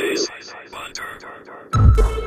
Tales. Banter.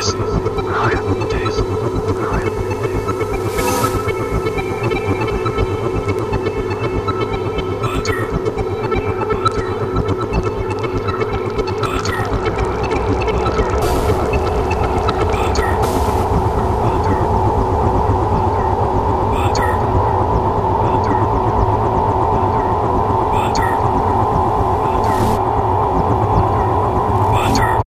Peace.